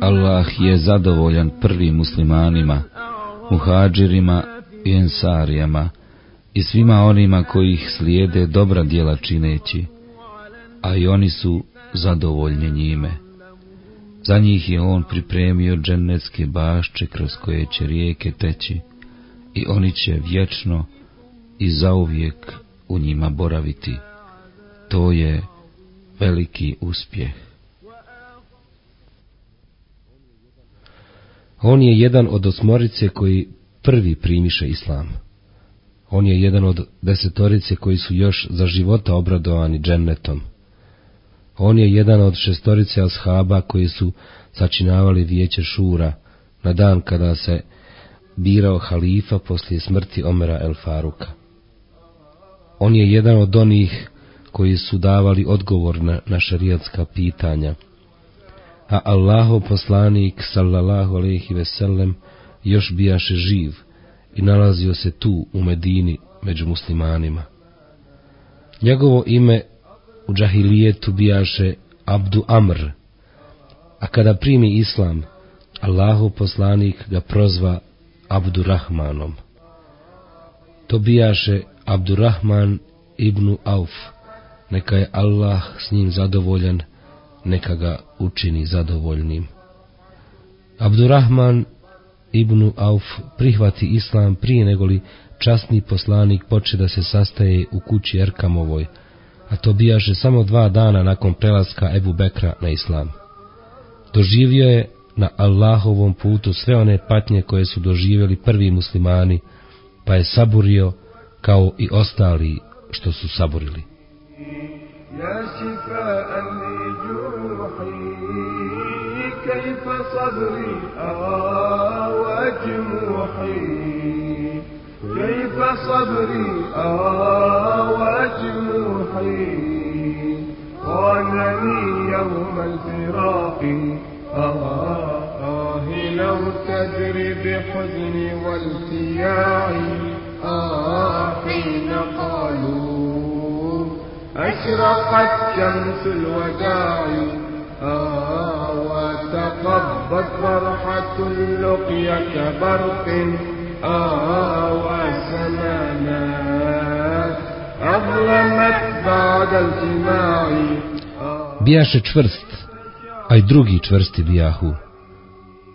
Allah je zadovoljan prvim muslimanima, muhađirima i ensarijama, i svima onima koji ih slijede dobra djela čineći, a i oni su zadovoljni njime. Za njih je on pripremio džennetske bašče kroz koje će rijeke teći i oni će vječno i zauvijek u njima boraviti. To je veliki uspjeh. On je jedan od osmorice koji prvi primiše islam. On je jedan od desetorice koji su još za života obradovani džennetom. On je jedan od šestorice ashaba koji su sačinavali vijeće šura na dan kada se birao halifa poslije smrti Omera el Faruka. On je jedan od onih koji su davali odgovor na, na šarijatska pitanja, a Allahov poslanik sallallahu alejhi ve sellem još bijaše živ i nalazio se tu u Medini među muslimanima. Njegovo ime u džahilijetu bijaše Abdu Amr, a kada primi islam, Allahu poslanik ga prozva Abdurrahmanom. To bijaše Abdurrahman ibn Auf, neka je Allah s njim zadovoljan, neka ga učini zadovoljnim. Abdurrahman ibn Auf prihvati islam prije negoli časni poslanik poče da se sastaje u kući Erkamovoj, a to bijaše samo dva dana nakon prelaska Ebu Bekra na islam. Doživio je na Allahovom putu sve one patnje koje su doživjeli prvi muslimani, pa je saburio kao i ostali što su saburili. يا شفاء لجروحي كيف صبري؟ آه وجموحي كيف صبري؟ آه وجموحي خانني يوم الفراق آه آه لو تدري بحزني والتياعي. آه حين قالوا أشرقت شمس الوداع آه وتقبت فرحة اللقيا كبرق آه وسمانا أظلمت بعد الجماع Bijaše čvrst, a i drugi čvrsti bijahu.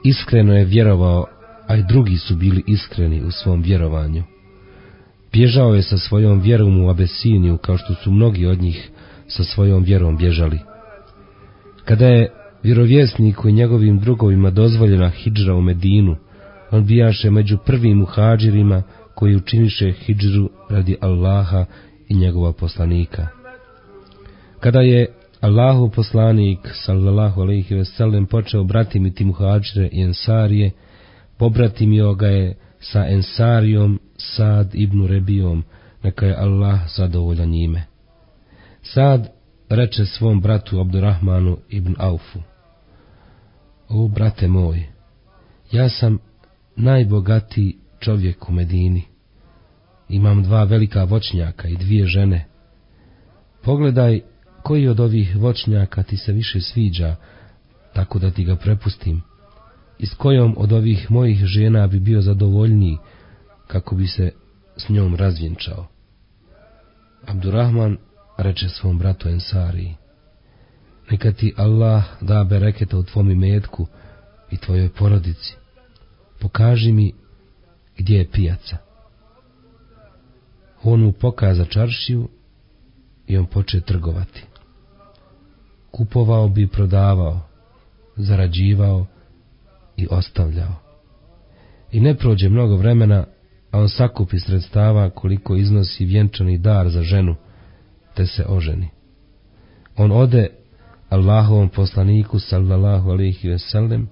Iskreno je vjerovao, a i drugi su bili iskreni u svom vjerovanju. Bježao je sa svojom vjerom u Abesiniju, kao što su mnogi od njih sa svojom vjerom bježali. Kada je vjerovjesniku i njegovim drugovima dozvoljena hidžra u Medinu, on bijaše među prvim muhađirima koji učiniše hidžru radi Allaha i njegova poslanika. Kada je Allahu poslanik, sallallahu alaihi ve sellem, počeo bratimiti muhađire i ensarije, pobratimio ga je sa ensarijom Sad ibn Rebijom, neka je Allah zadovoljan njime. Sad reče svom bratu Abdurrahmanu ibn Aufu, O brate moj, ja sam najbogatiji čovjek u Medini. Imam dva velika voćnjaka i dvije žene. Pogledaj koji od ovih voćnjaka ti se više sviđa, tako da ti ga prepustim. I s kojom od ovih mojih žena bi bio zadovoljniji, kako bi se s njom razvjenčao. Abdurrahman reče svom bratu Ensariji, neka ti Allah da bereketa u tvom imetku i tvojoj porodici. Pokaži mi gdje je pijaca. On mu pokaza čaršiju i on poče trgovati. Kupovao bi prodavao, zarađivao i ostavljao. I ne prođe mnogo vremena, a on sakupi sredstava koliko iznosi vjenčani dar za ženu, te se oženi. On ode Allahovom poslaniku sallallahu alaihi ve sellem,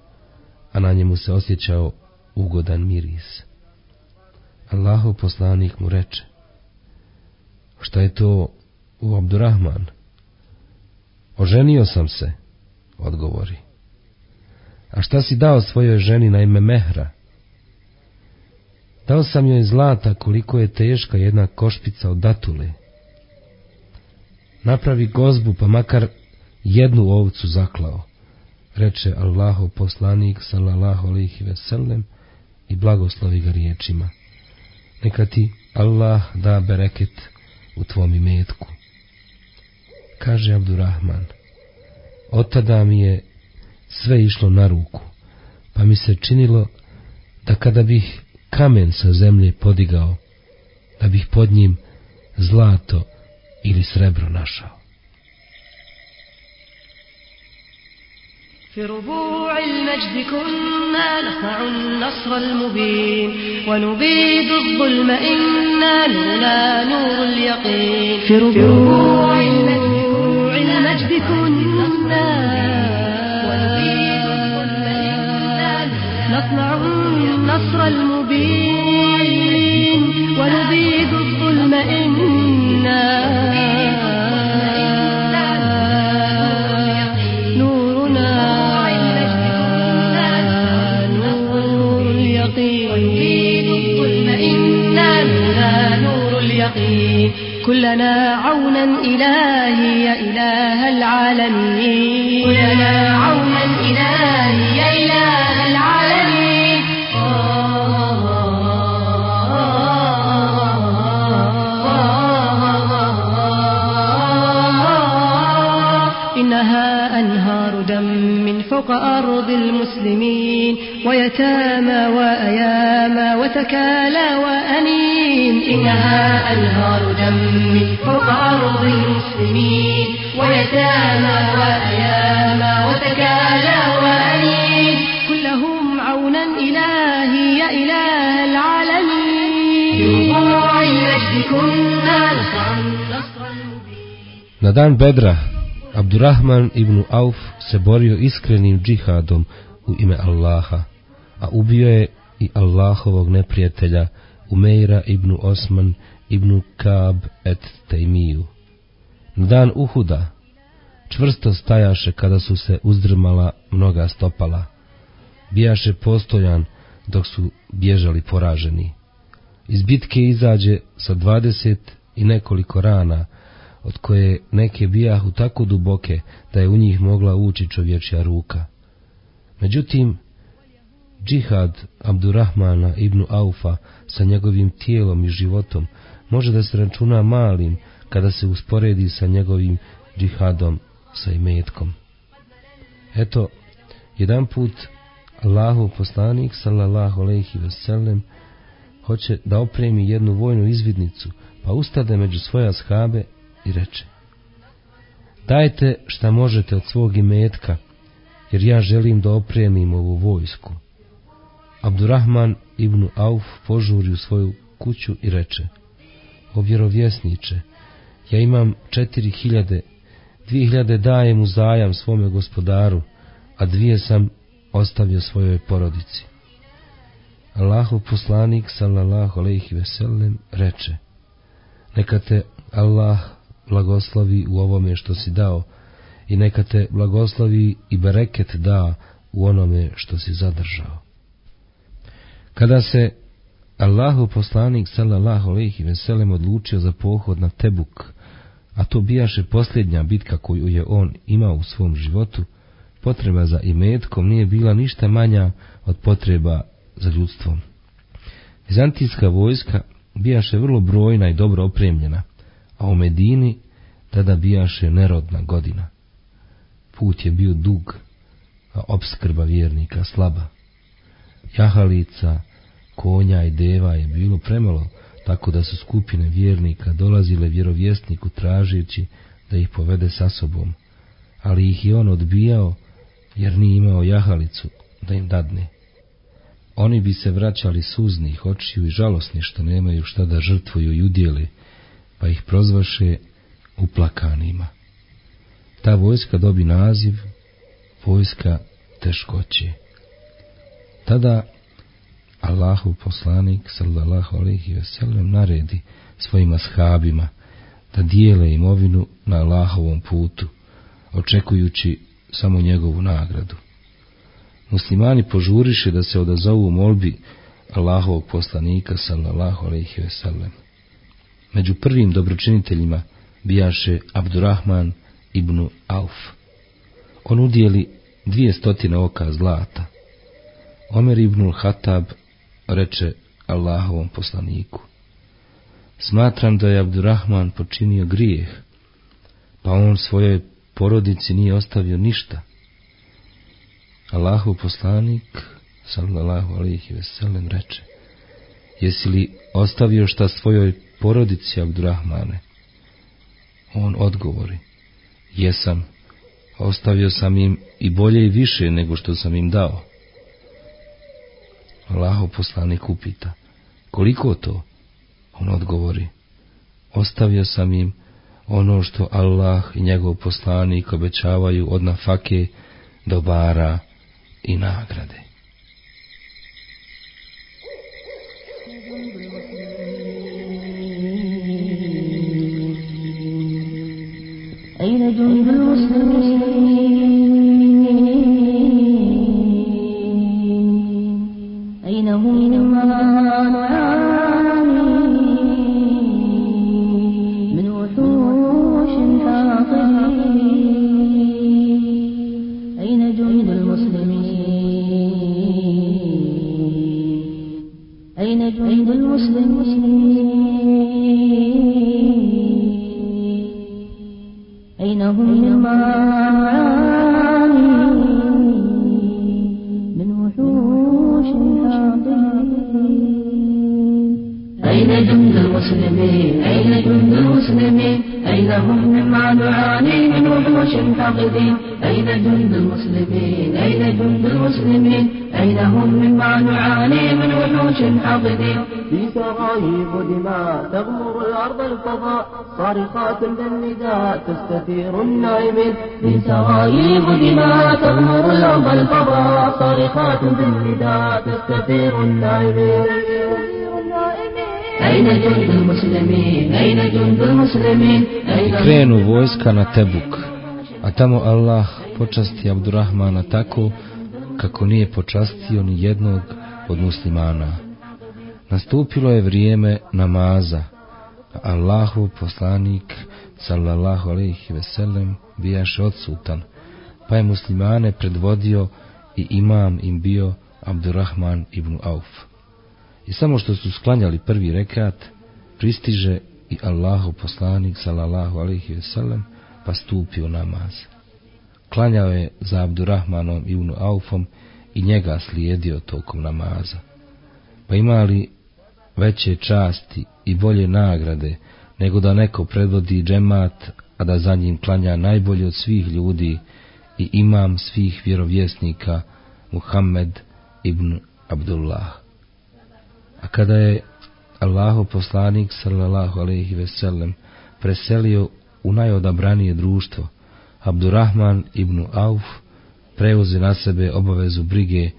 a na njemu se osjećao ugodan miris. Allahov poslanik mu reče, šta je to u Abdurrahman? Oženio sam se, odgovori. A šta si dao svojoj ženi na ime Mehra? Dao sam joj zlata koliko je teška jedna košpica od datule. Napravi gozbu pa makar jednu ovcu zaklao, reče Allahov poslanik sallallahu alihi veselem i blagoslovi ga riječima. Neka ti Allah da bereket u tvom imetku. Kaže Abdurrahman, od tada mi je sve išlo na ruku, pa mi se činilo da kada bih kamen sa zemlje podigao, da bih pod njim zlato ili srebro našao. في ربوع المجد كنا نصنع النصر المبين ونبيد الظلم إنا لنا نور اليقين في ربوع المجد كنا كلنا عونا إلهي يا إله العالمين. كلنا عونا إلهي يا إله العالمين. إنها أنهار دم من فوق أرض المسلمين ويتامى وأياما وتكالى إنها أنهار دم من فوق أرض المسلمين ويتامى وأياما وتكالى وأنين كلهم عونا إلهي يا إله العالمين بربوع المجد كنا نصرا نصرا المبين Na dan Bedra, Abdurrahman ibn Auf se borio iskrenim džihadom u ime Allaha, a ubio je i Allahovog neprijatelja Umeira ibn Osman ibn Kab et Tejmiju. Na dan Uhuda čvrsto stajaše kada su se uzdrmala mnoga stopala. Bijaše postojan dok su bježali poraženi. Iz bitke izađe sa dvadeset i nekoliko rana, od koje neke bijahu tako duboke da je u njih mogla ući čovječja ruka. Međutim, džihad Abdurrahmana ibn Aufa sa njegovim tijelom i životom može da se računa malim kada se usporedi sa njegovim džihadom sa imetkom. Eto, jedan put Allahu poslanik sallallahu alejhi ve sellem hoće da opremi jednu vojnu izvidnicu, pa ustade među svoje ashabe i reče Dajte šta možete od svog imetka, jer ja želim da opremim ovu vojsku. Abdurrahman ibn Auf požuri u svoju kuću i reče O vjerovjesniče, ja imam četiri hiljade, dvije hiljade dajem u zajam svome gospodaru, a dvije sam ostavio svojoj porodici. Allahu poslanik sallallahu alejhi ve sellem reče: Neka te Allah blagoslovi u ovome što si dao i neka te blagoslovi i bereket da u onome što si zadržao. Kada se Allahu poslanik sallallahu alejhi ve sellem odlučio za pohod na Tebuk, a to bijaše posljednja bitka koju je on imao u svom životu, potreba za imetkom nije bila ništa manja od potreba za ljudstvom. Vizantijska vojska bijaše vrlo brojna i dobro opremljena, a u Medini tada bijaše nerodna godina. Put je bio dug, a obskrba vjernika slaba. Jahalica, konja i deva je bilo premalo, tako da su skupine vjernika dolazile vjerovjesniku tražeći da ih povede sa sobom, ali ih je on odbijao jer nije imao jahalicu da im dadne. oni bi se vraćali suznih očiju i žalosni što nemaju šta da žrtvuju i udjeli, pa ih prozvaše uplakanima. Ta vojska dobi naziv vojska teškoće. Tada Allahu poslanik sallallahu alejhi ve sellem naredi svojim ashabima da dijele imovinu na Allahovom putu, očekujući samo njegovu nagradu. Muslimani požuriše da se odazovu molbi Allahovog poslanika sallallahu alejhi ve sellem. Među prvim dobročiniteljima bijaše Abdurrahman ibn Auf. On udjeli dvije stotine oka zlata. Omer ibn Hatab reče Allahovom poslaniku. Smatram da je Abdurrahman počinio grijeh, pa on svojoj porodici nije ostavio ništa. Allahov poslanik, sallallahu alihi veselem, reče, jesi li ostavio šta svojoj porodici Abdurrahmane? On odgovori, jesam, ostavio sam im i bolje i više nego što sam im dao. Allahov poslanik upita, koliko to? On odgovori, ostavio sam im ono što Allah i njegov poslanik obećavaju od nafake, dobara i nagrade. أين جند المسلمين من وحوش حاقدين في سرايب دماء تغمر الأرض الفضاء صارخات بالنداء تستثير النائمين في سرايب دماء تغمر الأرض الفضاء صارخات بالنداء تستثير النائمين أين جند المسلمين أين جند المسلمين أين Krenu vojska na Tebuk, a tamo Allah počasti Abdurrahmana tako kako nije počastio ni jednog od muslimana. Nastupilo je vrijeme namaza, Allahu poslanik sallallahu alejhi ve sellem bijaše odsutan, pa je muslimane predvodio i imam im bio Abdurrahman ibn Auf. I samo što su sklanjali prvi rekat, pristiže i Allahu poslanik sallallahu alejhi ve sellem pa stupio namaz. Klanjao je za Abdurrahmanom ibn Aufom i njega slijedio tokom namaza. Pa imali veće časti i bolje nagrade nego da neko predvodi džemat, a da za njim klanja najbolji od svih ljudi i imam svih vjerovjesnika Muhammed ibn Abdullah. A kada je Allahu poslanik sallallahu alejhi ve sellem preselio u najodabranije društvo, Abdurrahman ibn Auf preuze na sebe obavezu brige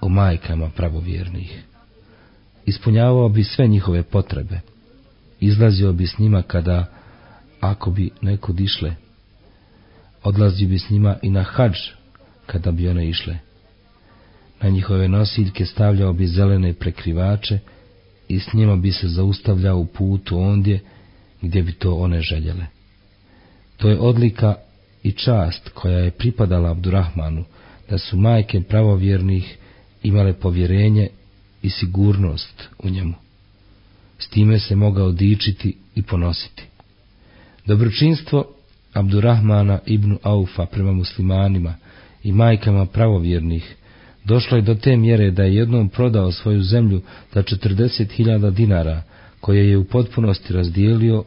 o majkama pravovjernih. Ispunjavao bi sve njihove potrebe. Izlazio bi s njima kada, ako bi neko dišle, odlazio bi s njima i na hadž kada bi one išle. Na njihove nosiljke stavljao bi zelene prekrivače i s njima bi se zaustavljao u putu ondje gdje bi to one željele. To je odlika i čast koja je pripadala Abdurrahmanu, da su majke pravovjernih imale povjerenje i sigurnost u njemu. S time se mogao dičiti i ponositi. Dobročinstvo Abdurrahmana ibn Aufa prema muslimanima i majkama pravovjernih došlo je do te mjere da je jednom prodao svoju zemlju za 40.000 dinara, koje je u potpunosti razdijelio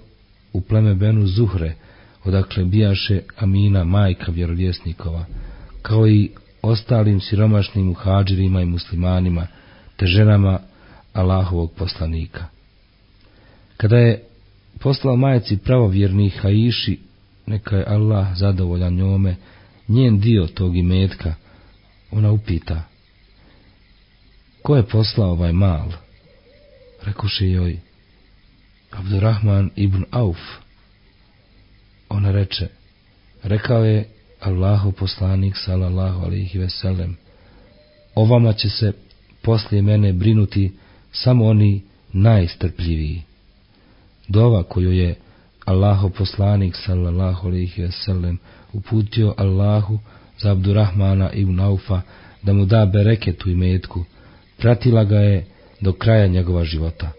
u pleme Benu Zuhre, odakle bijaše Amina majka vjerovjesnikova, kao i ostalim siromašnim muhađirima i muslimanima, te ženama Allahovog poslanika. Kada je poslao majici pravovjernih Haiši, neka je Allah zadovoljan njome, njen dio tog imetka, ona upita, ko je poslao ovaj mal? Rekuše joj, Abdurrahman ibn Auf. Ona reče, rekao je Allahu poslanik sallallahu alaihi veselem, o vama će se poslije mene brinuti samo oni najstrpljiviji. Dova koju je Allahu poslanik sallallahu alaihi veselem uputio Allahu za Abdurrahmana ibn Aufa da mu da bereket u imetku, pratila ga je do kraja njegova života.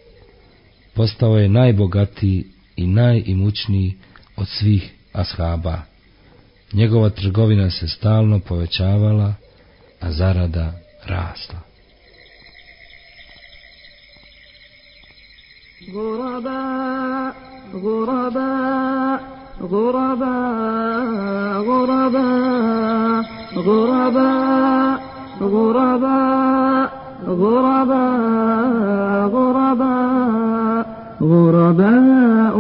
Postao je najbogatiji i najimućniji od svih ashaba. Njegova trgovina se stalno povećavala, a zarada rasla. غرباء غرباء غرباء غرباء غرباء غرباء غرباء غرباء غرباء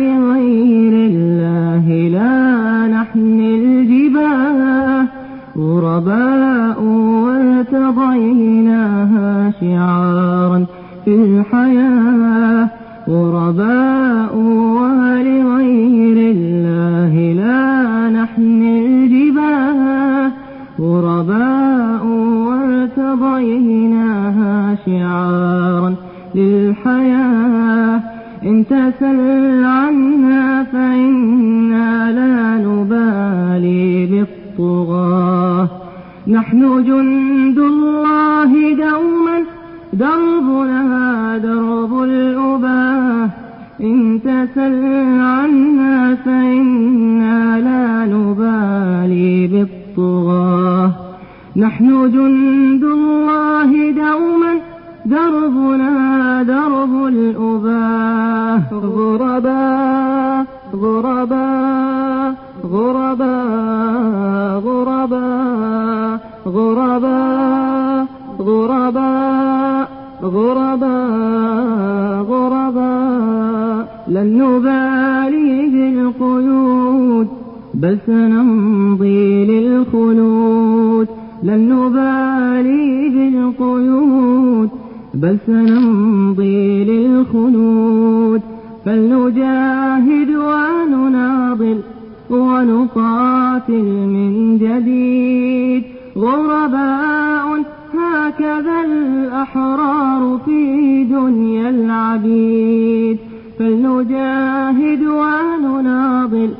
ولغير الله لا نحمل الجباه. غرباء وارتضيناها شعارا في الحياة. غرباء ولغير الله لا نحمل الجباه. غرباء وارتضيناها شعارا للحياة. إن تسل عنا فإنا لا نبالي بالطغاة. نحن جند الله دوما دربنا درب الأباة. إن تسل عنا فإنا لا نبالي بالطغاة. نحن جند الله دوما دربنا بل سنمضي للخلود لن نبالي بالقيود. بل سنمضي للخلود فلنجاهد ونناضل ونقاتل من جديد. غرباء هكذا الأحرار في دنيا العبيد. فلنجاهد ونناضل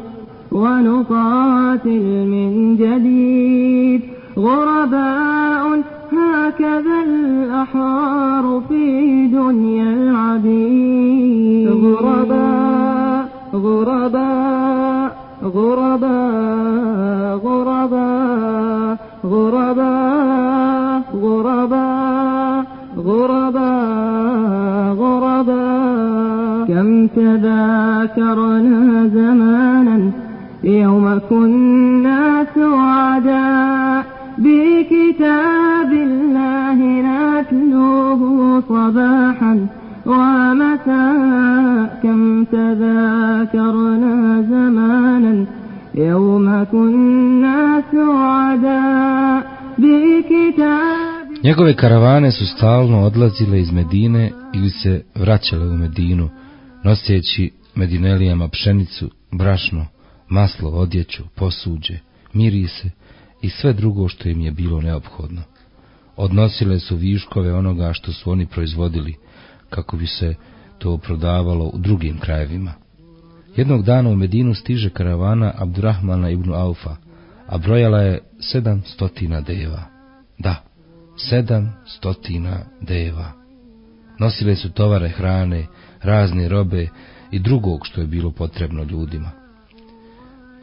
ونقاتل من جديد. غرباء هكذا الأحرار في دنيا العبيد. غرباء غرباء غرباء غرباء غرباء غرباء غرباء غرباء. كم تذاكرنا زمانا يوم كنا سعداء بكتاب الله نتلوه صباحا ومساء كم تذاكرنا زمانا يوم كنا سعداء بكتاب Njegove karavane su stalno odlazile iz Medine ili se vraćale u Medinu, noseći Medinelijama pšenicu, brašno, maslo, odjeću, posuđe, mirise i sve drugo što im je bilo neophodno. Odnosile su viškove onoga što su oni proizvodili, kako bi se to prodavalo u drugim krajevima. Jednog dana u Medinu stiže karavana Abdurrahmana ibn Aufa, a brojala je sedam stotina deva. Da, sedam stotina deva. Nosile su tovare hrane, razne robe i drugog što je bilo potrebno ljudima.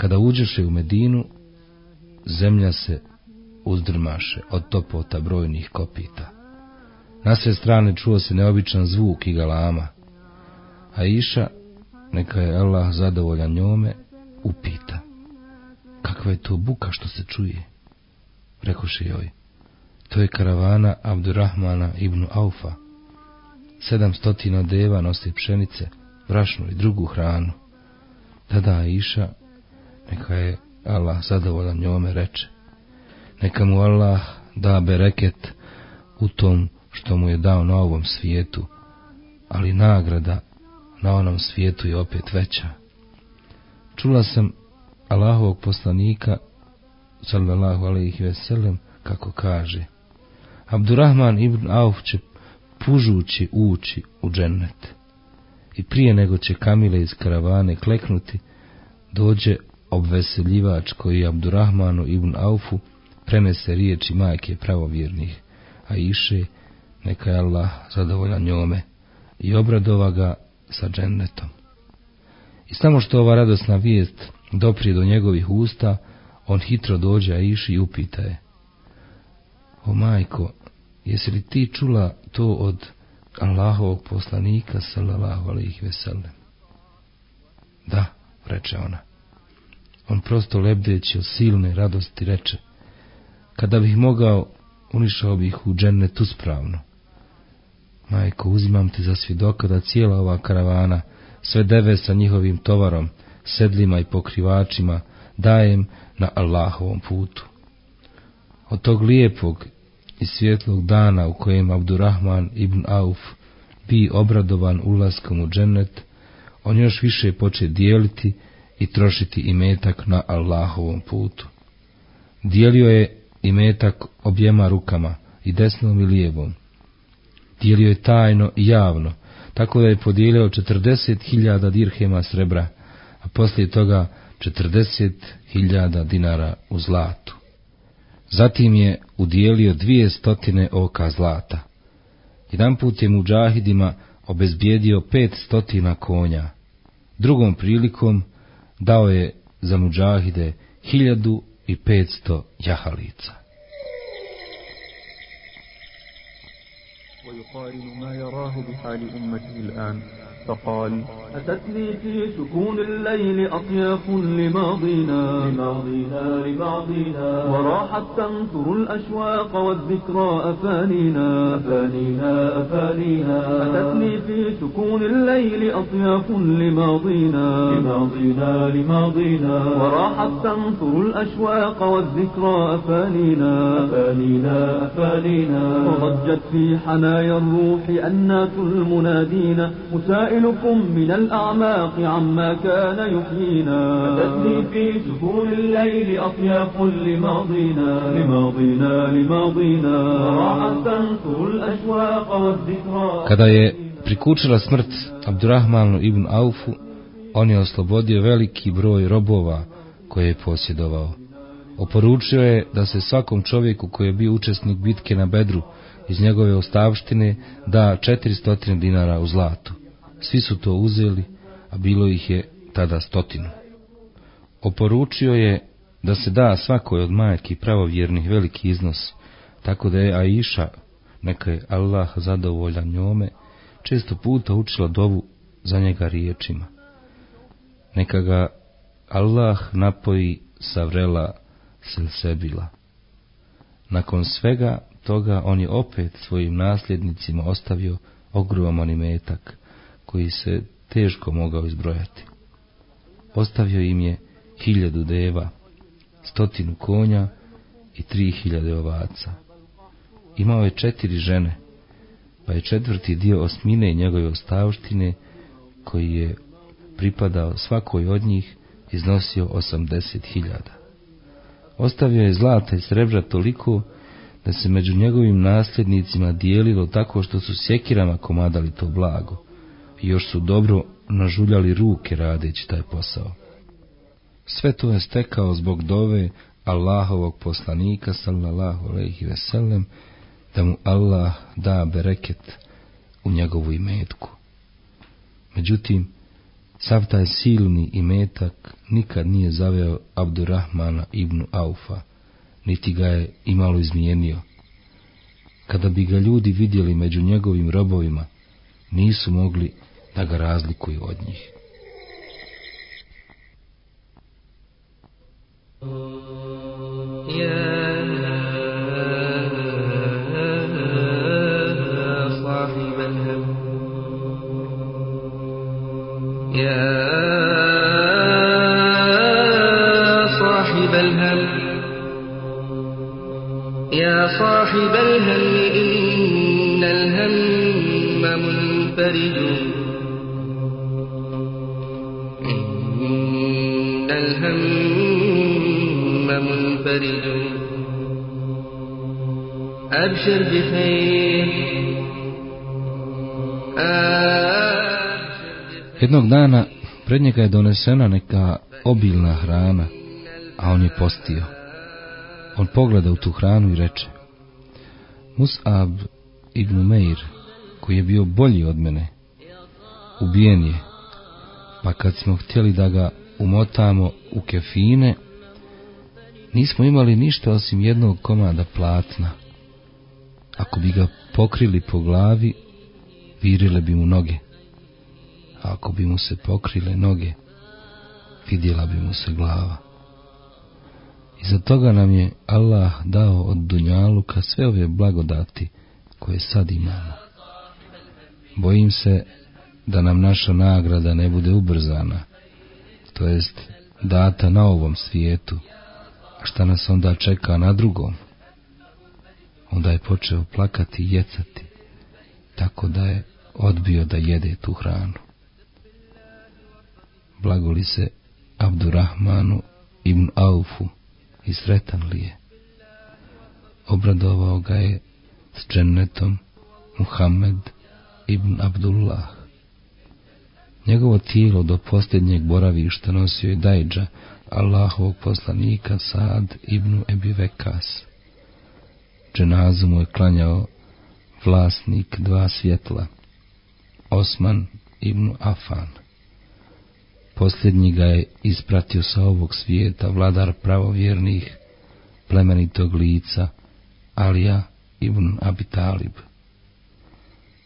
Kada uđeše u Medinu, zemlja se uzdrmaše od topota brojnih kopita. Na sve strane čuo se neobičan zvuk i galama, a Iša, neka je Allah zadovoljan njome, upita. Kakva je to buka što se čuje? Rekoše joj, To je karavana Abdurrahmana ibn Aufa. Sedamstotina deva nosi pšenice, brašnu i drugu hranu. Tada iša, neka je Allah zadovoljan njome reče. Neka mu Allah da bereket u tom što mu je dao na ovom svijetu, ali nagrada na onom svijetu je opet veća. Čula sam Allahovog poslanika, sallallahu alaihi ve sellem, kako kaže, Abdurrahman ibn Auf će pužući ući u džennet. I prije nego će kamile iz karavane kleknuti, dođe obveseljivač koji Abdurrahmanu ibn Aufu prenese riječi majke pravovjernih, a iše, neka je Allah zadovoljan njome i obradova ga sa džennetom. I samo što ova radosna vijest doprije do njegovih usta, on hitro dođe a iši i upita je. O majko, jesi li ti čula to od Allahovog poslanika, sallallahu alaihi veselem? Da, reče ona. On prosto lebdeći od silne radosti reče, kada bih mogao, unišao bih u džennetu spravno. Majko, uzimam ti za svjedoka da cijela ova karavana, sve deve sa njihovim tovarom, sedlima i pokrivačima, dajem na Allahovom putu. Od tog lijepog i svjetlog dana u kojem Abdurrahman ibn Auf bi obradovan ulaskom u džennet, on još više poče dijeliti i trošiti imetak na Allahovom putu. Dijelio je imetak objema rukama, i desnom i lijevom. Dijelio je tajno i javno, tako da je podijelio četrdeset hiljada dirhema srebra, a poslije toga četrdeset hiljada dinara u zlatu. Zatim je udjelio dvije stotine oka zlata. Jedan put je muđahidima obezbijedio pet stotina konja. Drugom prilikom dao je za muđahide hiljadu i petsto jahalica. ويقارن ما يراه بحال أمته الآن فقال أتتني في سكون الليل أطياف لماضينا لماضينا لماضينا وراحت تنثر الأشواق والذكرى أفانينا أفانينا أفانينا. أتتني في سكون الليل أطياف لماضينا لماضينا لماضينا وراحت تنثر الأشواق والذكرى أفانينا أفانينا أفانينا. وضجت في حنايا الروح أنات المنادين مسائل سائلكم من الأعماق عما كان يحيينا أتتني في سكون الليل أطياف لماضينا لماضينا لماضينا راحت تنثر الأشواق والذكرى Kada je prikučila smrt Abdurrahmanu ibn Aufu, on je oslobodio veliki broj robova koje je posjedovao. Oporučio je da se svakom čovjeku koji je bio učesnik bitke na Bedru iz njegove ostavštine da 400 dinara u zlatu. Svi su to uzeli, a bilo ih je tada stotinu. Oporučio je da se da svakoj od majki pravovjernih veliki iznos, tako da je Aisha, neka je Allah zadovoljan njome, često puta učila dovu za njega riječima. Neka ga Allah napoji sa vrela sebila. Nakon svega toga on je opet svojim nasljednicima ostavio ogroman imetak, koji se teško mogao izbrojati. Ostavio im je hiljadu deva, stotinu konja i tri hiljade ovaca. Imao je četiri žene, pa je četvrti dio osmine njegove ostavštine, koji je pripadao svakoj od njih, iznosio osamdeset hiljada. Ostavio je zlata i srebra toliko da se među njegovim nasljednicima dijelilo tako što su sjekirama komadali to blago i još su dobro nažuljali ruke radeći taj posao. Sve to je stekao zbog dove Allahovog poslanika sallallahu alejhi ve sellem da mu Allah da bereket u njegovu imetku. Međutim, sav taj silni imetak nikad nije zaveo Abdurrahmana ibn Aufa, niti ga je imalo izmijenio. Kada bi ga ljudi vidjeli među njegovim robovima, nisu mogli da ga razlikuju od njih. يا صاحب الهم إن الهم منفرج إن الهم منفرج أبشر بخير Jednog dana pred njega je donesena neka obilna hrana, a on je postio. On pogleda u tu hranu i reče, Mus'ab ibn Meir, koji je bio bolji od mene, ubijen je, pa kad smo htjeli da ga umotamo u kefine, nismo imali ništa osim jednog komada platna. Ako bi ga pokrili po glavi, virile bi mu noge. A ako bi mu se pokrile noge, vidjela bi mu se glava. I za toga nam je Allah dao od Dunjaluka sve ove blagodati koje sad imamo. Bojim se da nam naša nagrada ne bude ubrzana, to jest data na ovom svijetu, a šta nas onda čeka na drugom? Onda je počeo plakati i jecati, tako da je odbio da jede tu hranu. Blagoli se Abdurrahmanu ibn Aufu i sretan li je. Obradovao ga je s džennetom Muhammed ibn Abdullah. Njegovo tijelo do posljednjeg boravišta nosio je Dajđa, Allahovog poslanika Saad ibn Ebi Vekas. Dženazu mu je klanjao vlasnik dva svjetla, Osman ibn Afan. Posljednji ga je ispratio sa ovog svijeta vladar pravovjernih, plemenitog lica, Alija ibn Abi Talib.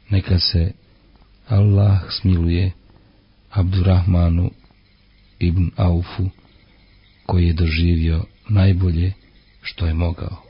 Neka se Allah smiluje Abdurrahmanu ibn Aufu, koji je doživio najbolje što je mogao.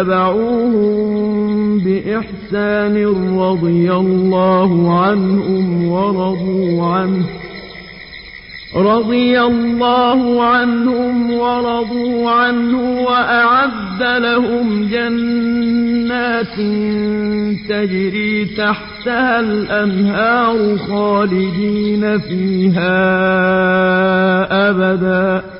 اتبعوهم بإحسان رضي الله عنهم ورضوا عنه. رضي الله عنهم ورضوا عنه وأعد لهم جنات تجري تحتها الأنهار خالدين فيها أبدا.